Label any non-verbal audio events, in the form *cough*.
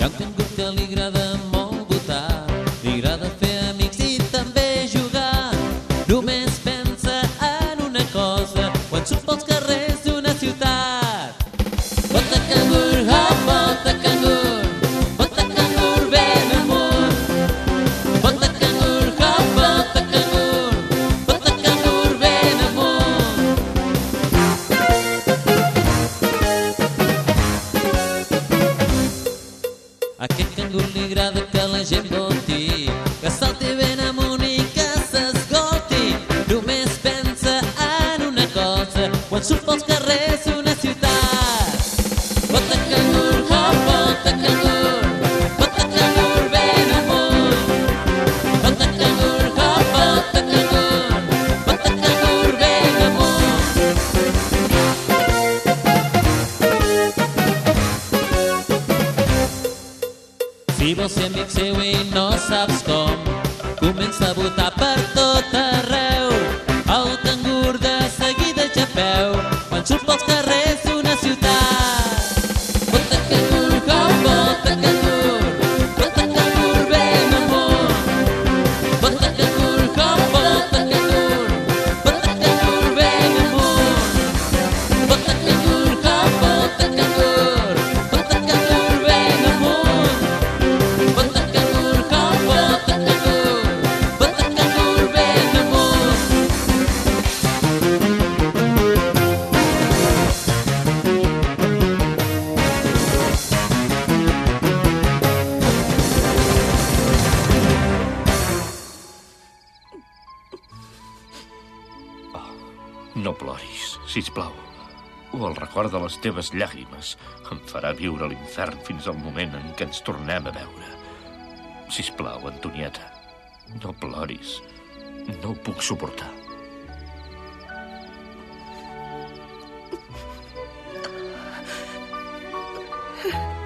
Ja em tingut alegre Aquest cangur li agrada que la gent voti, que salti ben amunt i que s'esgoti. Només pensa en una cosa quan surt pels Si vols ser amic seu i no saps com, comença a votar per tot arreu. El cangur de seguida ja veu quan surt pels carrers d'una ciutat. No ploris, si plau. O el record de les teves llàgrimes em farà viure l'infern fins al moment en què ens tornem a veure. Si plau, Antonieta, no ploris. No ho puc suportar. Papa. *laughs*